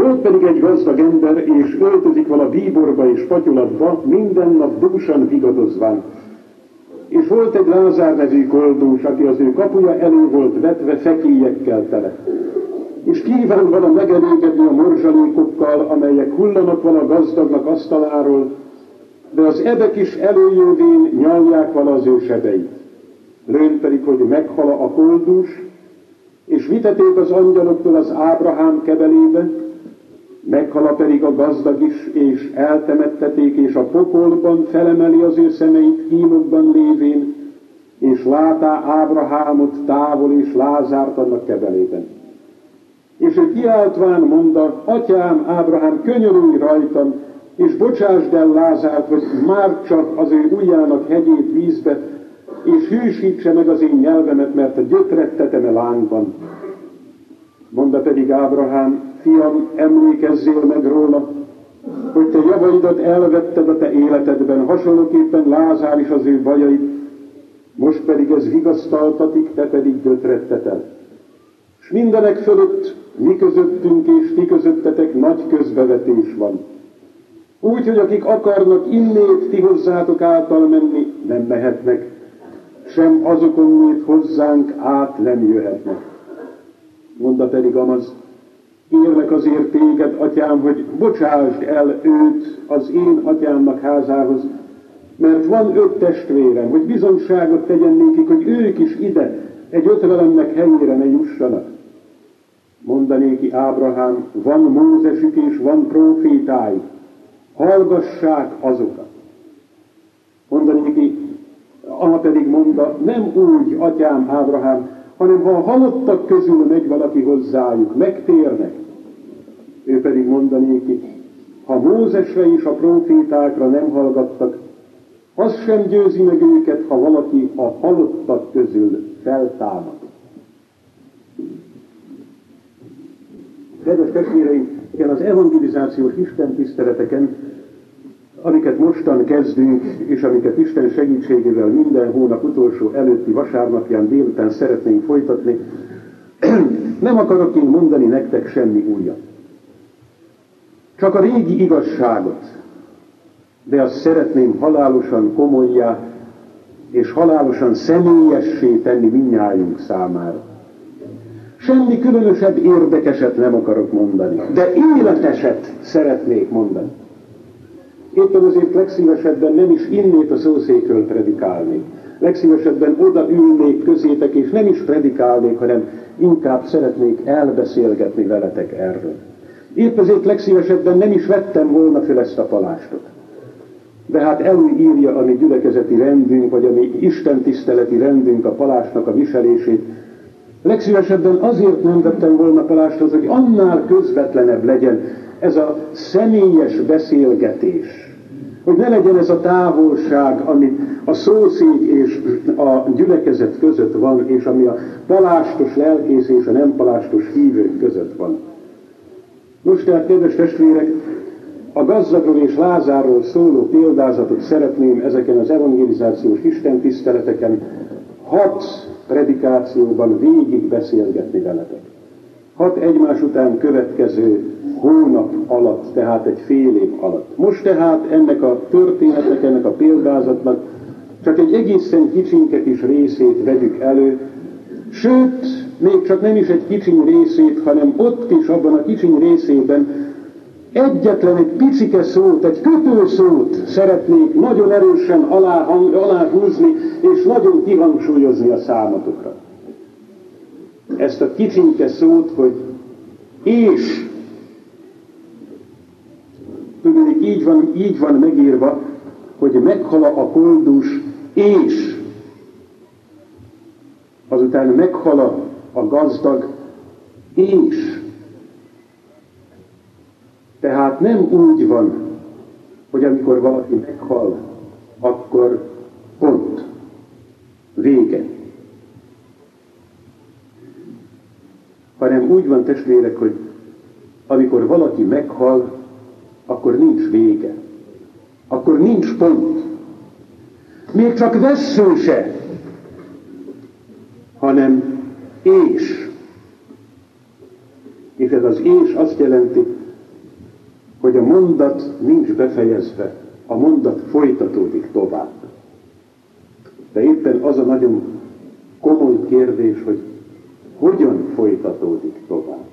Volt pedig egy gazdag ember, és öltözik vala bíborba és patyolatba, minden nap dúsan vigadozván. És volt egy Lázár nevű koldós, aki az ő kapuja elő volt vetve fekélyekkel tele. És kíván vala megelégedni a morzsalékokkal, amelyek hullanak vala gazdagnak asztaláról, de az ebek is előjövén nyalják vala az ő sebeit. Lőn pedig, hogy meghal a koldus, és viteték az angyaloktól az Ábrahám kebelébe, meghala pedig a gazdag is, és eltemetteték, és a pokolban felemeli az ő szemeit kínokban lévén, és látá Ábrahámot távol és Lázárt annak kebelében. És ő kiáltván mondta, atyám Ábrahám, könyörülj rajtam, és bocsásd el Lázárt, hogy már csak az ő ujjának hegyét vízbe, és hűsítse meg az én nyelvemet, mert a gyötrettetem a lángban. Mondta pedig Ábrahám, fiam, emlékezzél meg róla, hogy te javaidat elvetted a te életedben, hasonlóképpen Lázár is az ő bajait, most pedig ez vigasztaltatik, te pedig gyötrettetel. És mindenek fölött mi közöttünk és ti közöttetek nagy közbevetés van. Úgy, hogy akik akarnak innét ti hozzátok által menni, nem mehetnek, sem azokon hozzánk át nem jöhetnek. Mondta pedig Amaz, kérlek azért téged, atyám, hogy bocsásd el őt az én atyámnak házához, mert van öt testvérem, hogy bizonyságot tegyen nékik, hogy ők is ide, egy ötvelemnek helyére ne jussanak. Mondanéki Ábrahám, van Mózesük és van profétájuk, hallgassák azokat. Mondanéki, Ama pedig mondta, nem úgy, atyám Ábrahám, hanem ha a halottak közül megy valaki hozzájuk, megtérnek. Ő pedig mondanéki, ha Mózesre és a profétákra nem hallgattak, az sem győzi meg őket, ha valaki a halottak közül feltámad. Kedves testvéreim, igen, az evangelizációs Isten tiszteleteken amiket mostan kezdünk, és amiket Isten segítségével minden hónap utolsó előtti vasárnapján délután szeretnénk folytatni, nem akarok én mondani nektek semmi újat. Csak a régi igazságot, de azt szeretném halálosan komolyá és halálosan személyessé tenni minnyájunk számára. Semmi különösebb érdekeset nem akarok mondani, de életeset szeretnék mondani. Éppen azért legszívesebben nem is innét a szószékről predikálnék. Legszívesebben oda ülnék közétek, és nem is predikálnék, hanem inkább szeretnék elbeszélgetni veletek erről. Épp ezért legszívesebben nem is vettem volna fel ezt a palástot. De hát előírja a mi gyülekezeti rendünk, vagy a mi Isten tiszteleti rendünk a palásnak a viselését. Legszívesebben azért nem vettem volna palástot, hogy annál közvetlenebb legyen ez a személyes beszélgetés hogy ne legyen ez a távolság, ami a szószék és a gyülekezet között van, és ami a palástos lelkész és a nem palástos hívők között van. Most tehát, kedves testvérek, a gazdagról és Lázárról szóló példázatot szeretném ezeken az evangelizációs istentiszteleteken hat predikációban végig beszélgetni veletek. Hat egymás után következő hónap alatt, tehát egy fél év alatt. Most tehát ennek a történetnek, ennek a példázatnak csak egy egészen kicsinke kis részét vegyük elő, sőt, még csak nem is egy kicsiny részét, hanem ott is, abban a kicsiny részében egyetlen egy picike szót, egy kötőszót szeretnék nagyon erősen alá, alá húzni, és nagyon kihangsúlyozni a számatokra. Ezt a kicsinke szót, hogy és Tudnék, így van, így van megírva, hogy meghal a koldus, és azután meghal gazdag, és. Tehát nem úgy van, hogy amikor valaki meghal, akkor pont, vége. Hanem úgy van testvérek, hogy amikor valaki meghal, akkor nincs vége. Akkor nincs pont. Még csak vesző se, hanem és. És ez az és azt jelenti, mondat nincs befejezve, a mondat folytatódik tovább. De éppen az a nagyon komoly kérdés, hogy hogyan folytatódik tovább.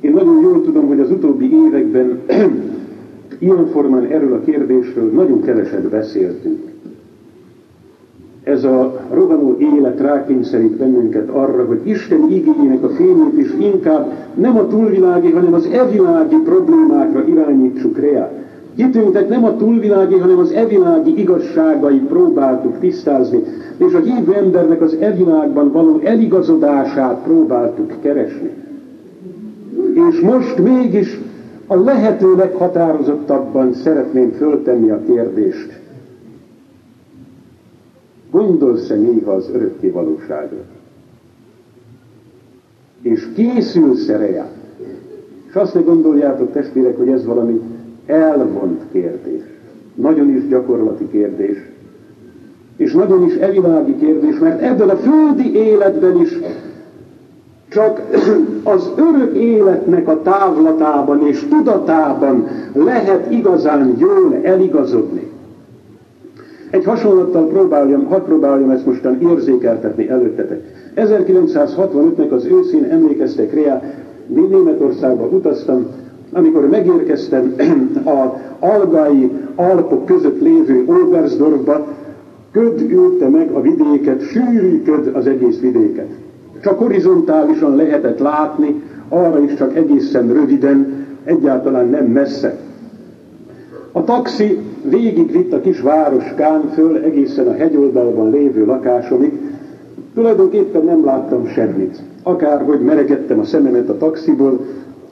Én nagyon jól tudom, hogy az utóbbi években ilyen formán erről a kérdésről nagyon keveset beszéltünk. Ez a rohanó élet rákényszerít bennünket arra, hogy Isten igényének a fényét is inkább nem a túlvilági, hanem az evilági problémákra irányítsuk rá. Hitünknek nem a túlvilági, hanem az evilági igazságait próbáltuk tisztázni, és a hívő embernek az evilágban való eligazodását próbáltuk keresni. És most mégis a lehető leghatározottabban szeretném föltenni a kérdést. Gondolsz-e néha az örökké valóságra? És készülsz-e rá? És azt ne gondoljátok, testvérek, hogy ez valami elvont kérdés. Nagyon is gyakorlati kérdés. És nagyon is evilági kérdés, mert ebben a földi életben is csak az örök életnek a távlatában és tudatában lehet igazán jól eligazodni. Egy hasonlattal próbáljam, hadd próbáljam ezt mostan érzékeltetni előttetek. 1965-nek az őszén emlékeztek rá, Németországba utaztam, amikor megérkeztem a algai Alpok között lévő Obersdorfba, köd ülte meg a vidéket, sűrű köd az egész vidéket. Csak horizontálisan lehetett látni, arra is csak egészen röviden, egyáltalán nem messze. A taxi végigvitt a kis városkán föl egészen a hegyoldalban lévő lakásomig. Tulajdonképpen nem láttam semmit. Akárhogy meregettem a szememet a taxiból,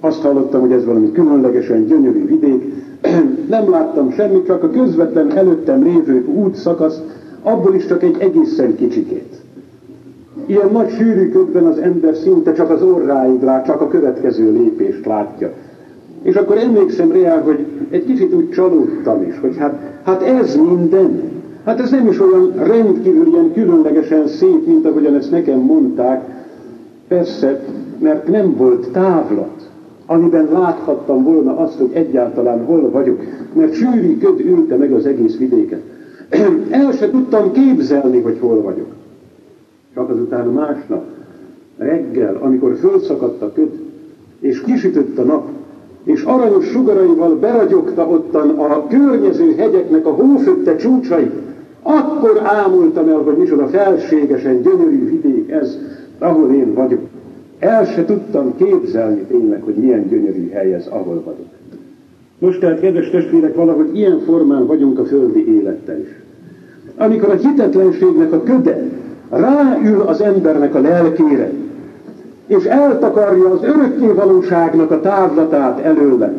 azt hallottam, hogy ez valami különlegesen gyönyörű vidék. nem láttam semmit, csak a közvetlen előttem lévő útszakasz, abból is csak egy egészen kicsikét. Ilyen nagy sűrű az ember szinte csak az orráig lát, csak a következő lépést látja. És akkor emlékszem rá, hogy egy kicsit úgy csalódtam is, hogy hát, hát ez minden. Hát ez nem is olyan rendkívül ilyen különlegesen szép, mint ahogyan ezt nekem mondták. Persze, mert nem volt távlat, amiben láthattam volna azt, hogy egyáltalán hol vagyok, mert sűrű köd ülte meg az egész vidéket. El se tudtam képzelni, hogy hol vagyok. Csak azután másnap, reggel, amikor fölszakadt a köd, és kisütött a nap, és aranyos sugaraival beragyogta ottan a környező hegyeknek a hófötte csúcsai, akkor ámultam el, hogy micsoda felségesen gyönyörű vidék ez, ahol én vagyok. El se tudtam képzelni tényleg, hogy milyen gyönyörű hely ez, ahol vagyok. Most tehát, kedves testvérek, valahogy ilyen formán vagyunk a földi élettel is. Amikor a hitetlenségnek a köde ráül az embernek a lelkére, és eltakarja az örökké valóságnak a távlatát előle,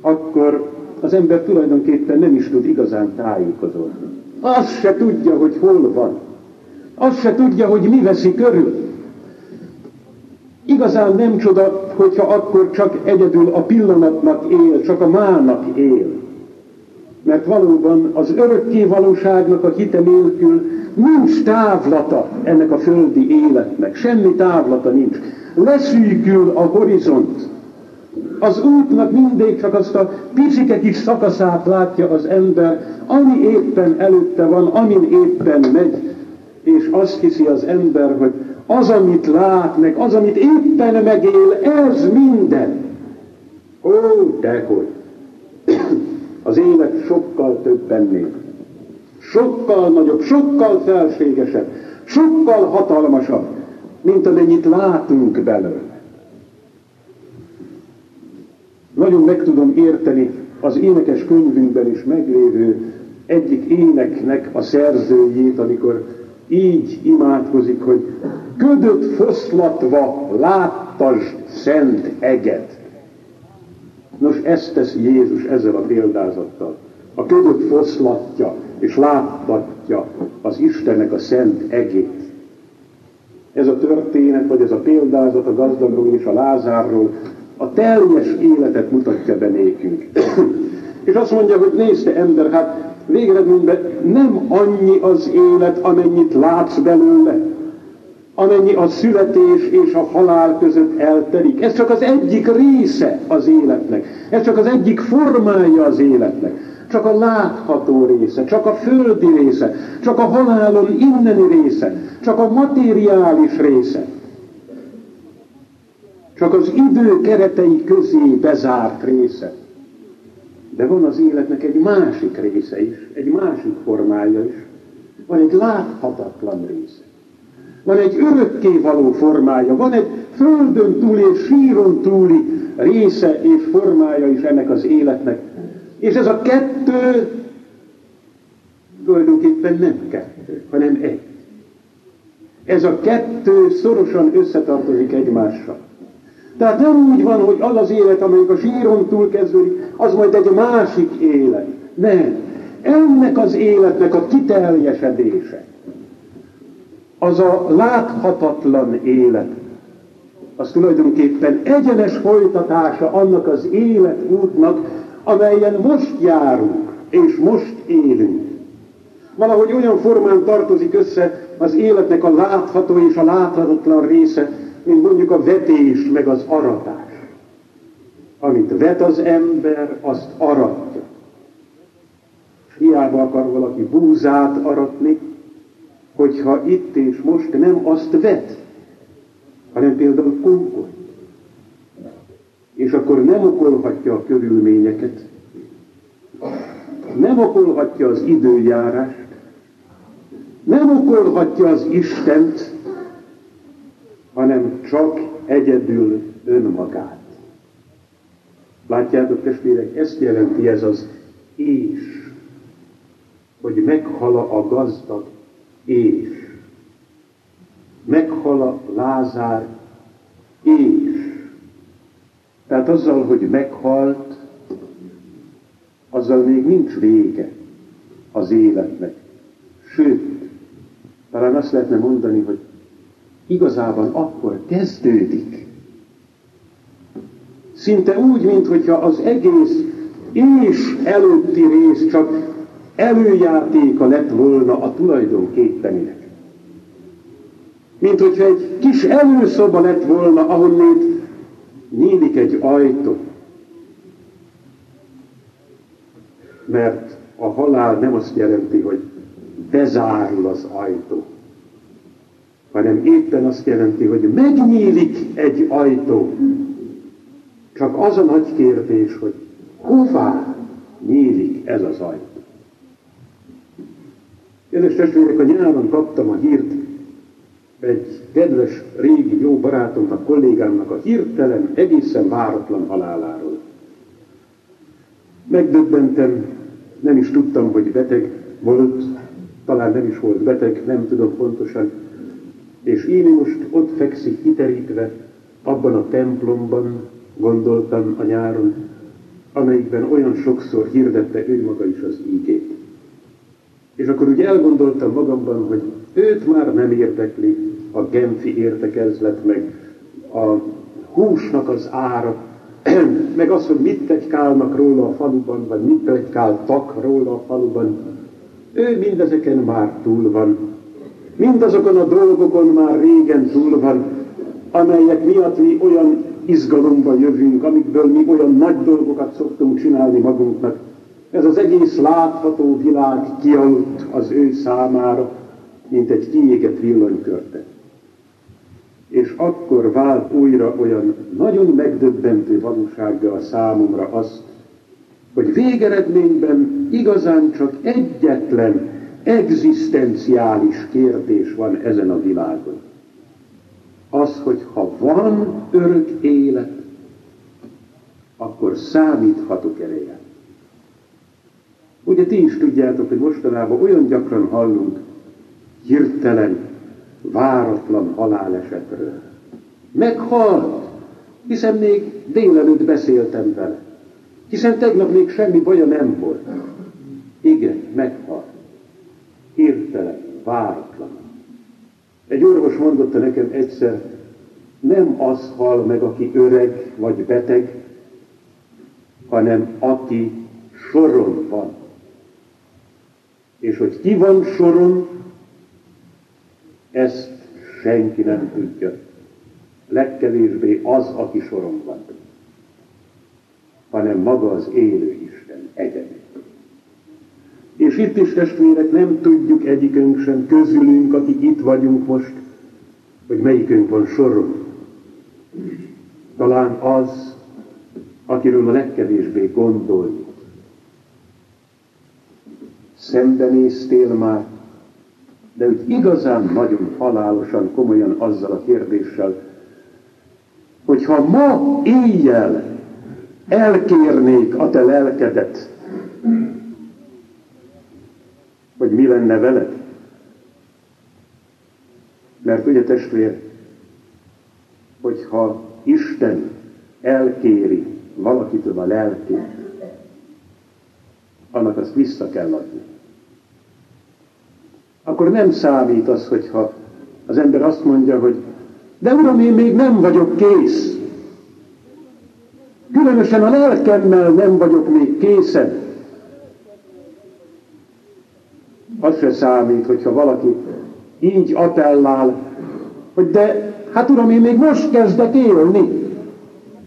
akkor az ember tulajdonképpen nem is tud igazán tájékozódni. Azt se tudja, hogy hol van. Azt se tudja, hogy mi veszi körül. Igazán nem csoda, hogyha akkor csak egyedül a pillanatnak él, csak a mának él. Mert valóban az örökké valóságnak a hite nélkül nincs távlata ennek a földi életnek. Semmi távlata nincs. Leszűkül a horizont. Az útnak mindig csak azt a picike kis szakaszát látja az ember, ami éppen előtte van, amin éppen megy, és azt hiszi az ember, hogy az, amit lát meg, az, amit éppen megél, ez minden. Ó, dehogy! Az élet sokkal több ennél. Sokkal nagyobb, sokkal felségesebb, sokkal hatalmasabb, mint amennyit látunk belőle. Nagyon meg tudom érteni az énekes könyvünkben is meglévő egyik éneknek a szerzőjét, amikor így imádkozik, hogy ködött foszlatva láttasd szent eget. Nos, ezt teszi Jézus ezzel a példázattal. A ködött foszlatja és láttatja az Istennek a szent egét. Ez a történet, vagy ez a példázat a gazdagról és a Lázárról a teljes életet mutatja be nékünk. és azt mondja, hogy nézte ember, hát végeredményben nem annyi az élet, amennyit látsz belőle. Amennyi a születés és a halál között eltelik. Ez csak az egyik része az életnek. Ez csak az egyik formája az életnek. Csak a látható része, csak a földi része, csak a halálon inneni része, csak a materiális része. Csak az idő keretei közé bezárt része. De van az életnek egy másik része is, egy másik formája is. Van egy láthatatlan része. Van egy örökké való formája, van egy földön túli és síron túli része és formája is ennek az életnek. És ez a kettő tulajdonképpen nem kettő, hanem egy. Ez a kettő szorosan összetartozik egymással. Tehát nem úgy van, hogy az az élet, amelyik a síron túl kezdődik, az majd egy másik élet. Nem. Ennek az életnek a kiteljesedése, az a láthatatlan élet, az tulajdonképpen egyenes folytatása annak az életútnak, amelyen most járunk, és most élünk. Valahogy olyan formán tartozik össze az életnek a látható és a láthatatlan része, mint mondjuk a vetés meg az aratás. Amit vet az ember, azt aratja. Hiába akar valaki búzát aratni, hogyha itt és most nem azt vet, hanem például kunkot. És akkor nem okolhatja a körülményeket, nem okolhatja az időjárást, nem okolhatja az Istent, hanem csak egyedül önmagát. Látjátok, testvérek, ezt jelenti ez az és, hogy meghala a gazdag és, meghala Lázár és. Tehát azzal, hogy meghalt, azzal még nincs vége az életnek. Sőt, talán azt lehetne mondani, hogy igazában akkor kezdődik. Szinte úgy, mintha az egész és előtti rész csak előjátéka lett volna a tulajdonképpeninek. Mint hogyha egy kis előszoba lett volna, ahonnét nyílik egy ajtó. Mert a halál nem azt jelenti, hogy bezárul az ajtó, hanem éppen azt jelenti, hogy megnyílik egy ajtó. Csak az a nagy kérdés, hogy hová nyílik ez az ajtó. Kedves testvérek, a nyáron kaptam a hírt egy kedves régi jó barátomnak, kollégámnak a hirtelen, egészen váratlan haláláról. Megdöbbentem, nem is tudtam, hogy beteg volt, talán nem is volt beteg, nem tudom pontosan, és én most ott fekszik kiterítve, abban a templomban, gondoltam a nyáron, amelyikben olyan sokszor hirdette ő maga is az ígét. És akkor úgy elgondoltam magamban, hogy őt már nem érdekli a Genfi értekezlet, meg a húsnak az ára, meg az, hogy mit tegykálnak róla a faluban, vagy mit tegykáltak róla a faluban. Ő mindezeken már túl van. Mindazokon a dolgokon már régen túl van, amelyek miatt mi olyan izgalomba jövünk, amikből mi olyan nagy dolgokat szoktunk csinálni magunknak, ez az egész látható világ kialudt az ő számára, mint egy kiégett villanykörte. És akkor vált újra olyan nagyon megdöbbentő valósággal a számomra azt, hogy végeredményben igazán csak egyetlen egzisztenciális kérdés van ezen a világon. Az, hogy ha van örök élet, akkor számíthatok ereje. Ugye ti is tudjátok, hogy mostanában olyan gyakran hallunk hirtelen, váratlan halálesetről. Meghalt, hiszen még délelőtt beszéltem vele. Hiszen tegnap még semmi baja nem volt. Igen, meghalt. Hirtelen, váratlan. Egy orvos mondotta nekem egyszer, nem az hal meg, aki öreg vagy beteg, hanem aki soron van és hogy ki van soron, ezt senki nem tudja. Legkevésbé az, aki soron van, hanem maga az élő Isten egyedül. És itt is testvérek nem tudjuk egyikünk sem közülünk, akik itt vagyunk most, hogy melyikünk van soron. Talán az, akiről a legkevésbé gondoljuk. Szembenéztél már, de úgy igazán nagyon halálosan, komolyan azzal a kérdéssel, hogyha ma éjjel elkérnék a te lelkedet, hogy mi lenne veled? Mert ugye testvér, hogyha Isten elkéri valakitől a lelkét, annak azt vissza kell adni. Akkor nem számít az, hogyha az ember azt mondja, hogy de uram, én még nem vagyok kész. Különösen a lelkemmel nem vagyok még készen. Az se számít, hogyha valaki így atellál, hogy de, hát uram, én még most kezdek élni.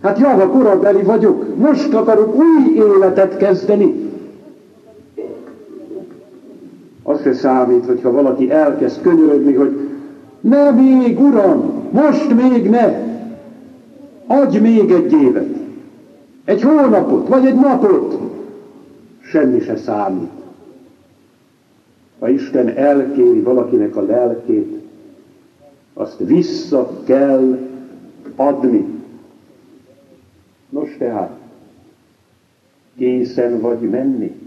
Hát java korabeli vagyok, most akarok új életet kezdeni. Az se számít, hogyha valaki elkezd könyörögni, hogy ne még, uram, most még ne, adj még egy évet, egy hónapot, vagy egy napot, semmi se számít. Ha Isten elkéri valakinek a lelkét, azt vissza kell adni. Nos tehát, készen vagy menni,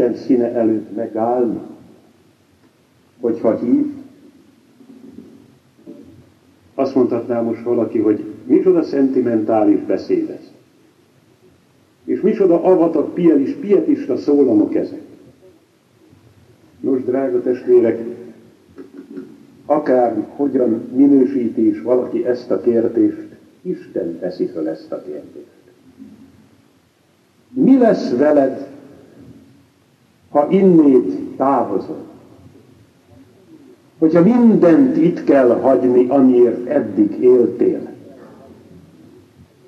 Isten színe előtt megállni, hogyha hív, azt mondhatná most valaki, hogy micsoda szentimentális beszéd ez. És micsoda avatak, pielis, pietista szólamok ezek. Nos, drága testvérek, akár hogyan minősíti is valaki ezt a kérdést, Isten teszi fel ezt a kérdést. Mi lesz veled, ha innét távozol? Hogyha mindent itt kell hagyni, amiért eddig éltél.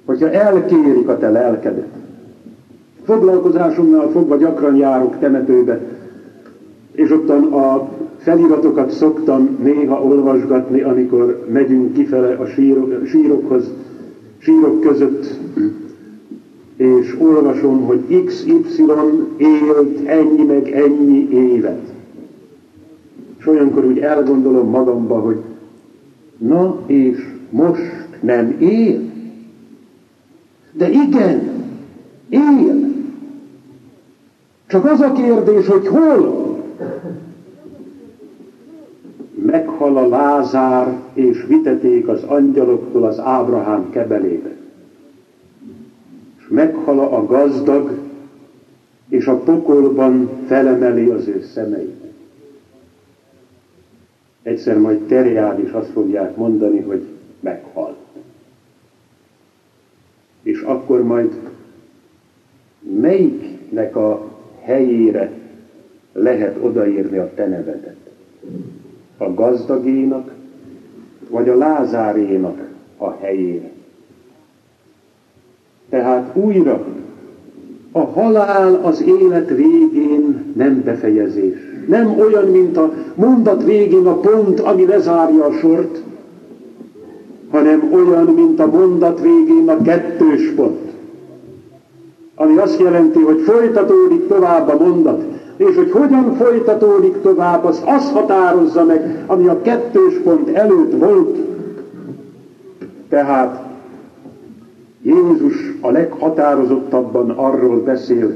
Hogyha elkérik a te lelkedet. Foglalkozásomnál fogva gyakran járok temetőbe, és ottan a feliratokat szoktam néha olvasgatni, amikor megyünk kifele a sírok, sírokhoz, sírok között, és olvasom, hogy XY élt ennyi meg ennyi évet. És olyankor úgy elgondolom magamba, hogy na és most nem él. De igen, él. Csak az a kérdés, hogy hol? Meghal a Lázár, és viteték az angyaloktól az Ábrahám kebelébe. Meghal a gazdag, és a pokolban felemeli az ő szemeit. Egyszer majd terján is azt fogják mondani, hogy meghalt. És akkor majd melyiknek a helyére lehet odaírni a te nevedet? A gazdagénak, vagy a lázárénak a helyére? Tehát újra a halál az élet végén nem befejezés. Nem olyan, mint a mondat végén a pont, ami lezárja a sort, hanem olyan, mint a mondat végén a kettős pont. Ami azt jelenti, hogy folytatódik tovább a mondat, és hogy hogyan folytatódik tovább, az azt határozza meg, ami a kettős pont előtt volt. Tehát Jézus a leghatározottabban arról beszél,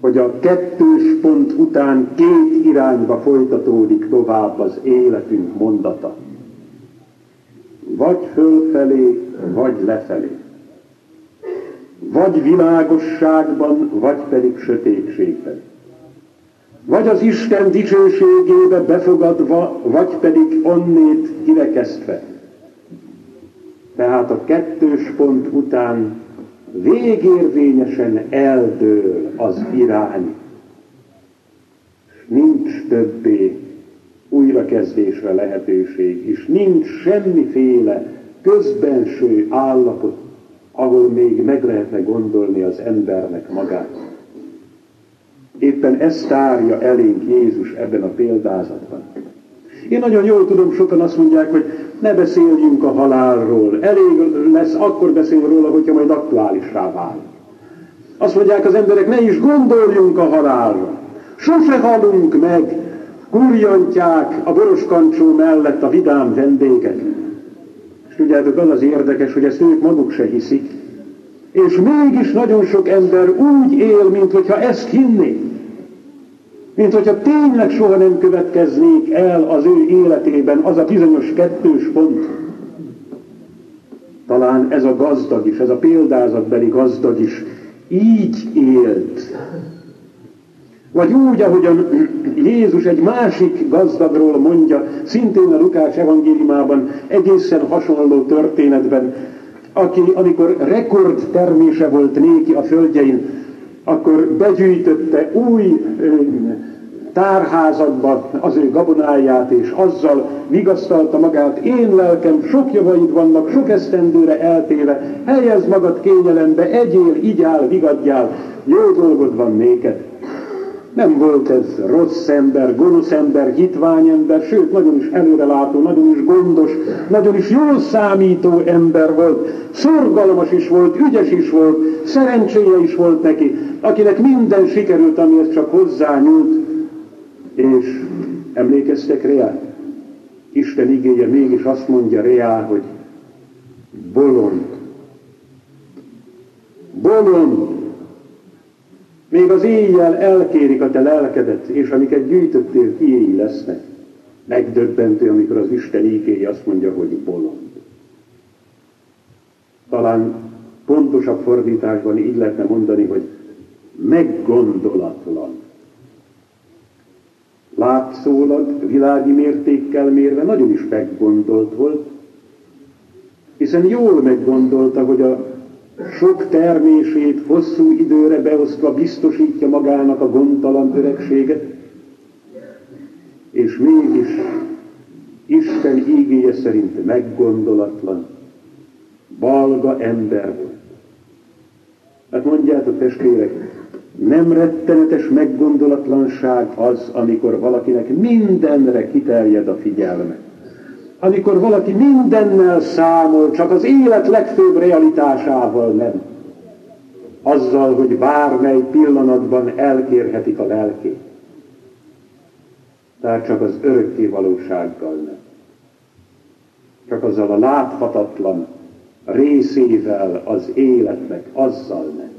hogy a kettős pont után két irányba folytatódik tovább az életünk mondata. Vagy fölfelé, vagy lefelé. Vagy világosságban, vagy pedig sötétségben. Vagy az Isten dicsőségébe befogadva, vagy pedig onnét kirekesztve. Tehát a kettős pont után végérvényesen eldől az irány. Nincs többé újrakezdésre lehetőség, és nincs semmiféle közbenső állapot, ahol még meg lehetne gondolni az embernek magát. Éppen ezt tárja elénk Jézus ebben a példázatban. Én nagyon jól tudom, sokan azt mondják, hogy ne beszéljünk a halálról. Elég lesz akkor beszélni róla, hogyha majd aktuálisra válik. Azt mondják az emberek, ne is gondoljunk a halálra. Sose halunk meg, kurjantják a boroskancsó mellett a vidám vendégek. És tudjátok, az az érdekes, hogy ezt ők maguk se hiszik. És mégis nagyon sok ember úgy él, mintha ezt hinnék. Mint hogyha tényleg soha nem következnék el az ő életében az a bizonyos kettős pont. Talán ez a gazdag is, ez a példázatbeli gazdag is így élt. Vagy úgy, ahogyan Jézus egy másik gazdagról mondja, szintén a Lukács evangéliumában, egészen hasonló történetben, aki, amikor rekord termése volt néki a földjein, akkor begyűjtötte új tárházakba az ő gabonáját, és azzal vigasztalta magát, én lelkem, sok javaid vannak, sok esztendőre eltéve, helyezd magad kényelembe, egyél, igyál, vigadjál, jó dolgod van néked. Nem volt ez rossz ember, gonosz ember, hitvány ember, sőt, nagyon is előrelátó, nagyon is gondos, nagyon is jól számító ember volt, szorgalmas is volt, ügyes is volt, szerencséje is volt neki, akinek minden sikerült, amihez csak hozzányúlt, és emlékeztek Reá? Isten igéje mégis azt mondja Reá, hogy bolond. Bolond. Még az éjjel elkérik a te lelkedet, és amiket gyűjtöttél, tiéi lesznek. Megdöbbentő, amikor az Isten ígéje azt mondja, hogy bolond. Talán pontosabb fordításban így lehetne mondani, hogy meggondolatlan. Látszólag, világi mértékkel mérve nagyon is meggondolt volt, hiszen jól meggondolta, hogy a sok termését hosszú időre beosztva biztosítja magának a gondtalan öregséget, és mégis Isten ígéje szerint meggondolatlan, balga ember volt. Hát mondjátok testvérek, nem rettenetes meggondolatlanság az, amikor valakinek mindenre kiterjed a figyelme. Amikor valaki mindennel számol, csak az élet legfőbb realitásával nem. Azzal, hogy bármely pillanatban elkérhetik a lelkét. Tehát csak az örökké valósággal nem. Csak azzal a láthatatlan részével az életnek, azzal nem.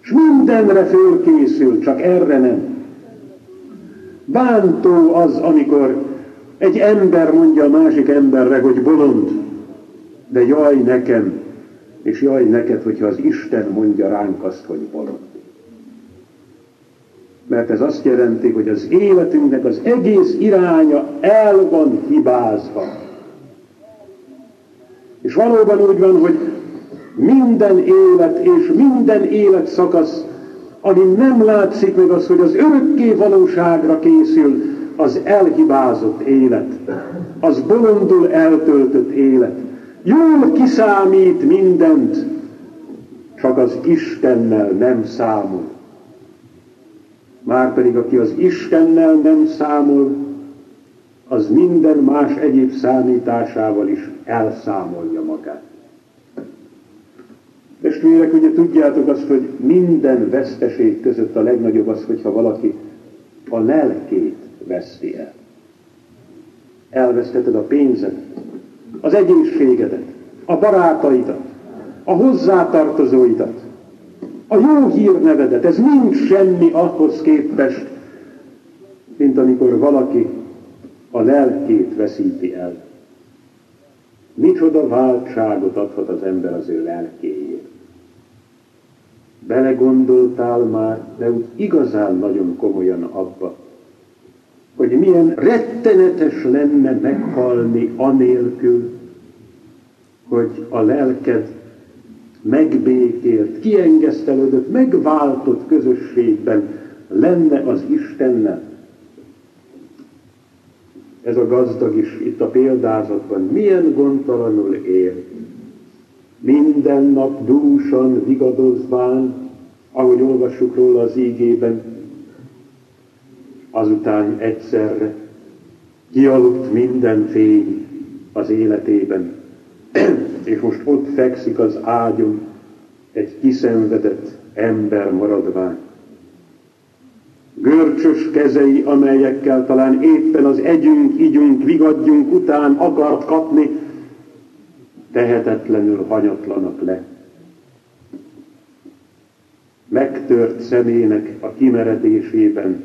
És mindenre fölkészül, csak erre nem. Bántó az, amikor egy ember mondja a másik emberre, hogy bolond, de jaj nekem, és jaj neked, hogyha az Isten mondja ránk azt, hogy bolond. Mert ez azt jelenti, hogy az életünknek az egész iránya el van hibázva. És valóban úgy van, hogy minden élet és minden életszakasz, ami nem látszik meg az, hogy az örökké valóságra készül, az elhibázott élet, az bolondul eltöltött élet. Jól kiszámít mindent, csak az Istennel nem számol. Márpedig aki az Istennel nem számol, az minden más egyéb számításával is elszámolja magát. Testvérek, ugye tudjátok azt, hogy minden veszteség között a legnagyobb az, hogyha valaki a lelkét veszti el. Elveszteted a pénzed, az egészségedet, a barátaidat, a hozzátartozóidat, a jó hírnevedet, ez mind semmi ahhoz képest, mint amikor valaki a lelkét veszíti el. Micsoda váltságot adhat az ember az ő lelkéért. Belegondoltál már, de úgy igazán nagyon komolyan abba, hogy milyen rettenetes lenne meghalni anélkül, hogy a lelked megbékélt, kiengesztelődött, megváltott közösségben lenne az Istennel. ez a gazdag is itt a példázatban milyen gondtalanul él. Minden nap dúsan, vigadozván, ahogy olvassuk róla az ígében, azután egyszerre kialudt minden fény az életében, és most ott fekszik az ágyon egy kiszenvedett ember maradvány. Görcsös kezei, amelyekkel talán éppen az együnk, igyunk, vigadjunk után akart kapni, tehetetlenül hanyatlanak le. Megtört szemének a kimeretésében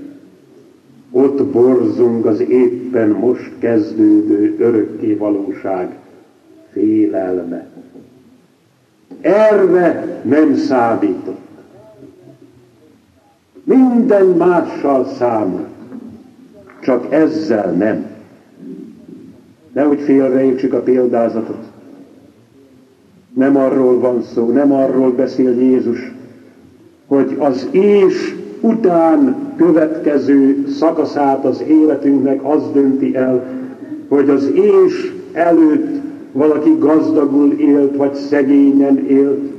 ott borzong az éppen most kezdődő örökké valóság félelme. Erre nem számított. Minden mással számolt, csak ezzel nem. Nehogy félreértsük a példázatot. Nem arról van szó, nem arról beszél Jézus, hogy az és után következő szakaszát az életünknek az dönti el, hogy az és előtt valaki gazdagul élt, vagy szegényen élt.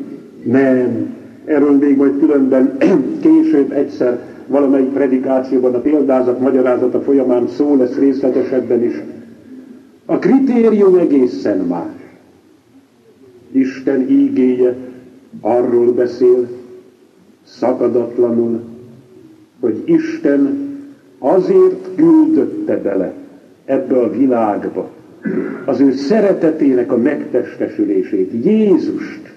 Nem. Erről még majd különben később egyszer valamelyik predikációban a példázat magyarázata folyamán szó lesz részletesebben is. A kritérium egészen más. Isten ígéje arról beszél, szakadatlanul, hogy Isten azért küldötte bele ebbe a világba az ő szeretetének a megtestesülését, Jézust,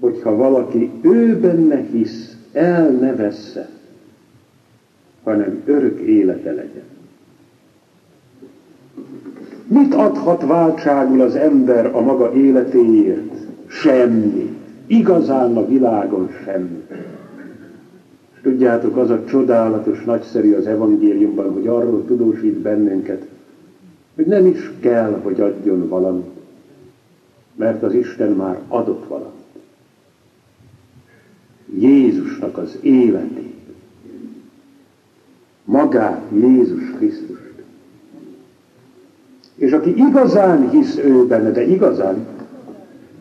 hogyha valaki ő benne hisz, el ne vessze, hanem örök élete legyen. Mit adhat váltságul az ember a maga életéért? Semmi. Igazán a világon semmi. Tudjátok, az a csodálatos, nagyszerű az evangéliumban, hogy arról tudósít bennünket, hogy nem is kell, hogy adjon valamit, mert az Isten már adott valamit. Jézusnak az életét, magát Jézus Krisztust. És aki igazán hisz ő benne, de igazán,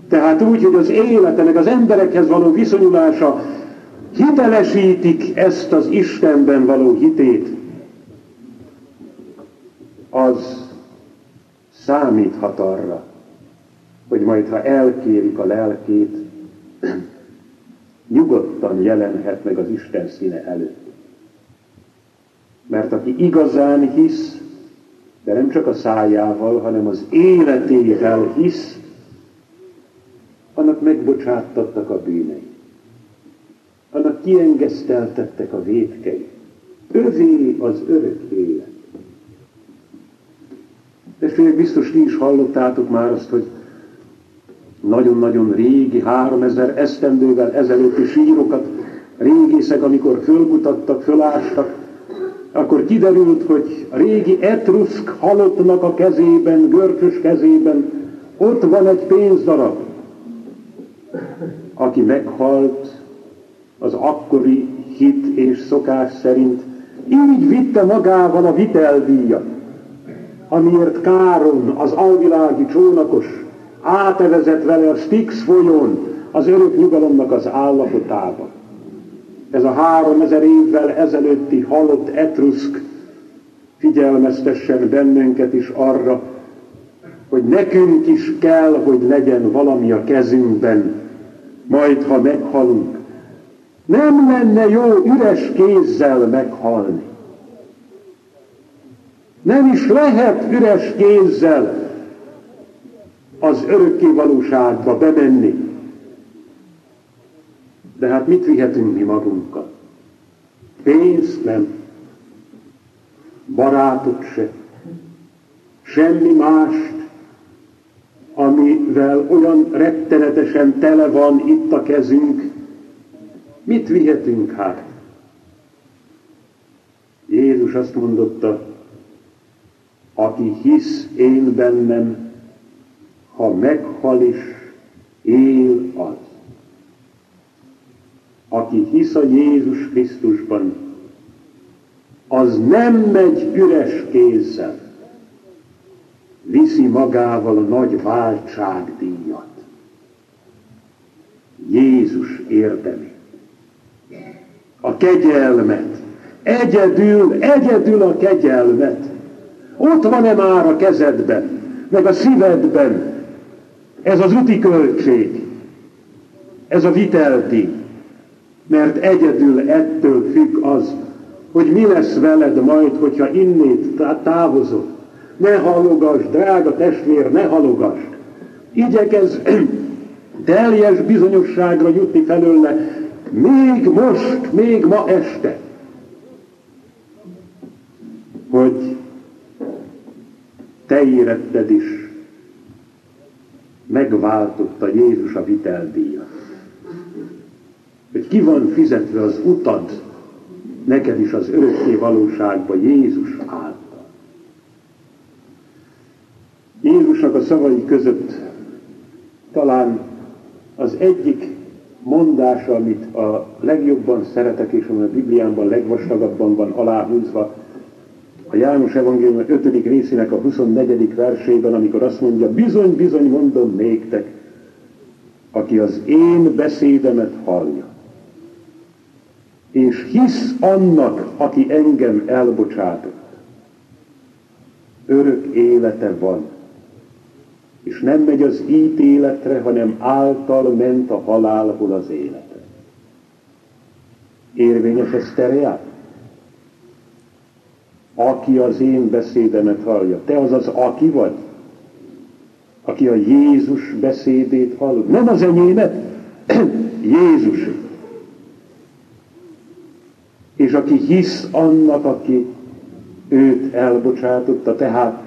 tehát úgy, hogy az élete, meg az emberekhez való viszonyulása hitelesítik ezt az Istenben való hitét, az számíthat arra, hogy majd ha elkérik a lelkét, nyugodtan jelenhet meg az Isten színe előtt. Mert aki igazán hisz, de nem csak a szájával, hanem az életével hisz, annak megbocsáttattak a bűnei. Kiengeszteltettek a vétkei. Övé az örök élet. Testvérek, biztos ti is hallottátok már azt, hogy nagyon-nagyon régi, három ezer esztendővel ezelőtti sírokat régészek, amikor fölmutattak, fölástak, akkor kiderült, hogy a régi etruszk halottnak a kezében, görcsös kezében ott van egy pénzdarab, aki meghalt az akkori hit és szokás szerint, így vitte magával a viteldíjat amiért Káron, az alvilági csónakos, átevezett vele a Styx folyón az örök nyugalomnak az állapotába. Ez a három ezer évvel ezelőtti halott etruszk figyelmeztessen bennünket is arra, hogy nekünk is kell, hogy legyen valami a kezünkben, majd ha meghalunk. Nem lenne jó üres kézzel meghalni. Nem is lehet üres kézzel az örökké valóságba bemenni. De hát mit vihetünk mi magunkkal? Pénzt nem, barátot se, semmi mást, amivel olyan rettenetesen tele van itt a kezünk, mit vihetünk hát? Jézus azt mondotta, aki hisz én bennem, ha meghal is, él az. Aki hisz a Jézus Krisztusban, az nem megy üres kézzel. Viszi magával a nagy váltságdíjat. Jézus érdemi. A kegyelmet. Egyedül, egyedül a kegyelmet. Ott van-e már a kezedben, meg a szívedben ez az úti költség, ez a vitelti, mert egyedül ettől függ az, hogy mi lesz veled majd, hogyha innét távozol. Ne halogass, drága testvér, ne halogass. Igyekez teljes bizonyosságra jutni felőle, még most, még ma este, hogy te éretted is megváltotta Jézus a viteldíjat. Hogy ki van fizetve az utad neked is az örökké valóságba Jézus által. Jézusnak a szavai között talán az egyik mondása, amit a legjobban szeretek, és ami a Bibliámban legvastagabban van aláhúzva, a János Evangélium 5. részének a 24. versében, amikor azt mondja, bizony, bizony mondom néktek, aki az én beszédemet hallja, és hisz annak, aki engem elbocsátott, örök élete van, és nem megy az ítéletre, hanem által ment a halálból az életre. Érvényes ez tereát? Aki az én beszédemet hallja. Te az az aki vagy? Aki a Jézus beszédét hallja. Nem az enyémet, Jézus. És aki hisz annak, aki őt elbocsátotta, tehát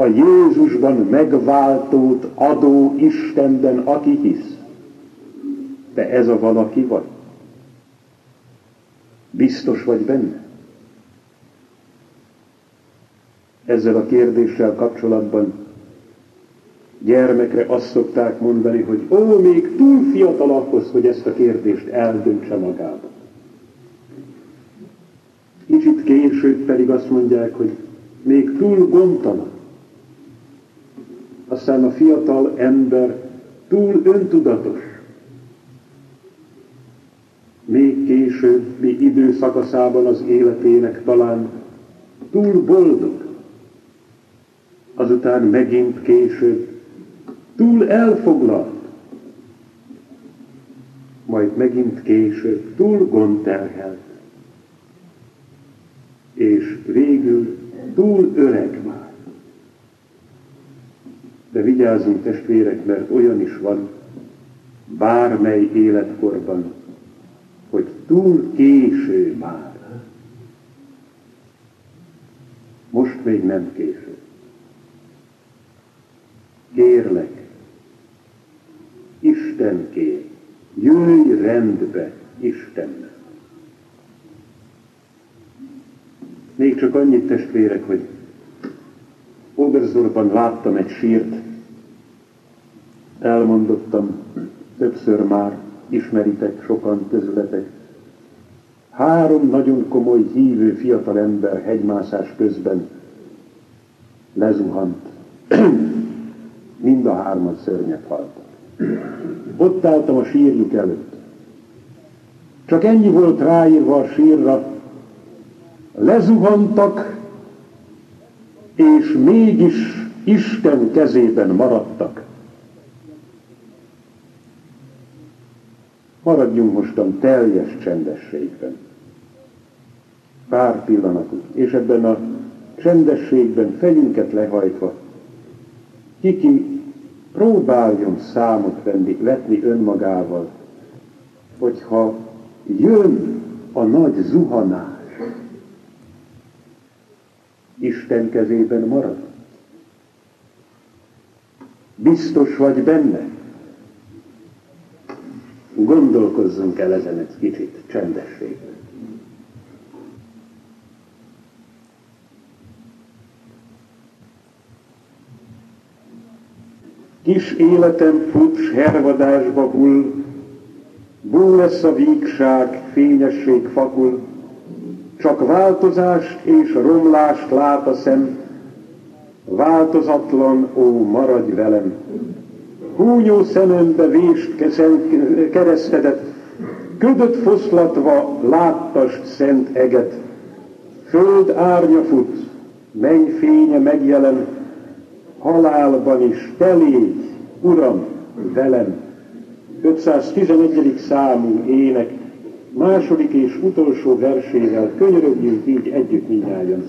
a Jézusban megváltót adó Istenben, aki hisz. Te ez a valaki vagy? Biztos vagy benne? Ezzel a kérdéssel kapcsolatban gyermekre azt szokták mondani, hogy ó, még túl fiatal ahhoz, hogy ezt a kérdést eldöntse magába. Kicsit később pedig azt mondják, hogy még túl gondtalan. Aztán a fiatal ember túl öntudatos. Még későbbi időszakaszában az életének talán túl boldog. Azután megint később túl elfoglalt. Majd megint később túl gondterhelt. És végül túl öreg. De vigyázzunk testvérek, mert olyan is van bármely életkorban, hogy túl késő már. Most még nem késő. Kérlek, Isten kér, jöjj rendbe Istennek. Még csak annyit testvérek, hogy Oberzorban láttam egy sírt, elmondottam többször már, ismeritek sokan közületek. Három nagyon komoly hívő fiatal ember hegymászás közben lezuhant. Mind a hármat szörnyet haltak. Ott álltam a sírjuk előtt. Csak ennyi volt ráírva a sírra, lezuhantak, és mégis Isten kezében maradtak. Maradjunk mostan teljes csendességben. Pár pillanatot, és ebben a csendességben fejünket lehajtva, kiki próbáljon számot venni, vetni önmagával, hogyha jön a nagy zuhanás, Isten kezében marad? Biztos vagy benne? Gondolkozzunk el ezen egy kicsit csendességben. Kis életem futs, hervadásba hull, Bull lesz a vígság, fényesség fakul, Csak változást és romlást lát a szem, változatlan, ó, maradj velem. Húnyó szemembe vést keresztedet, ködöt foszlatva láttas szent eget. Föld árnya fut, menny fénye megjelen, halálban is te légy, Uram, velem. 511. számú ének, második és utolsó versével könyörögjünk így együtt minnyáján.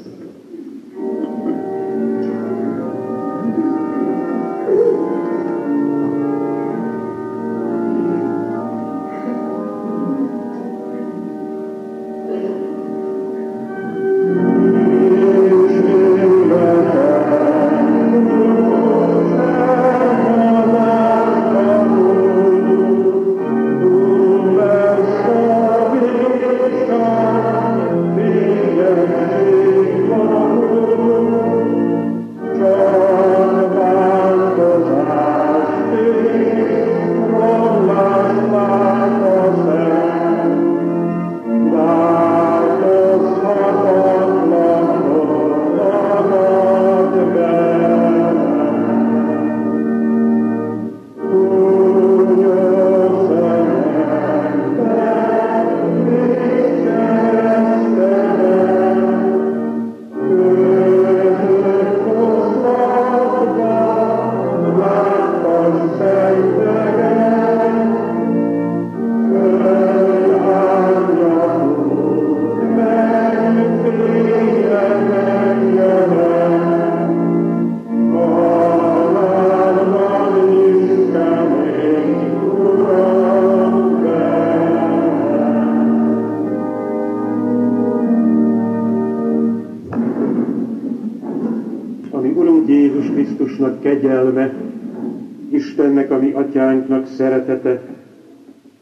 Szeretete,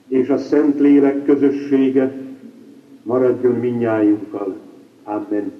és a Szent Lélek közössége maradjon minnyájunkkal. Amen.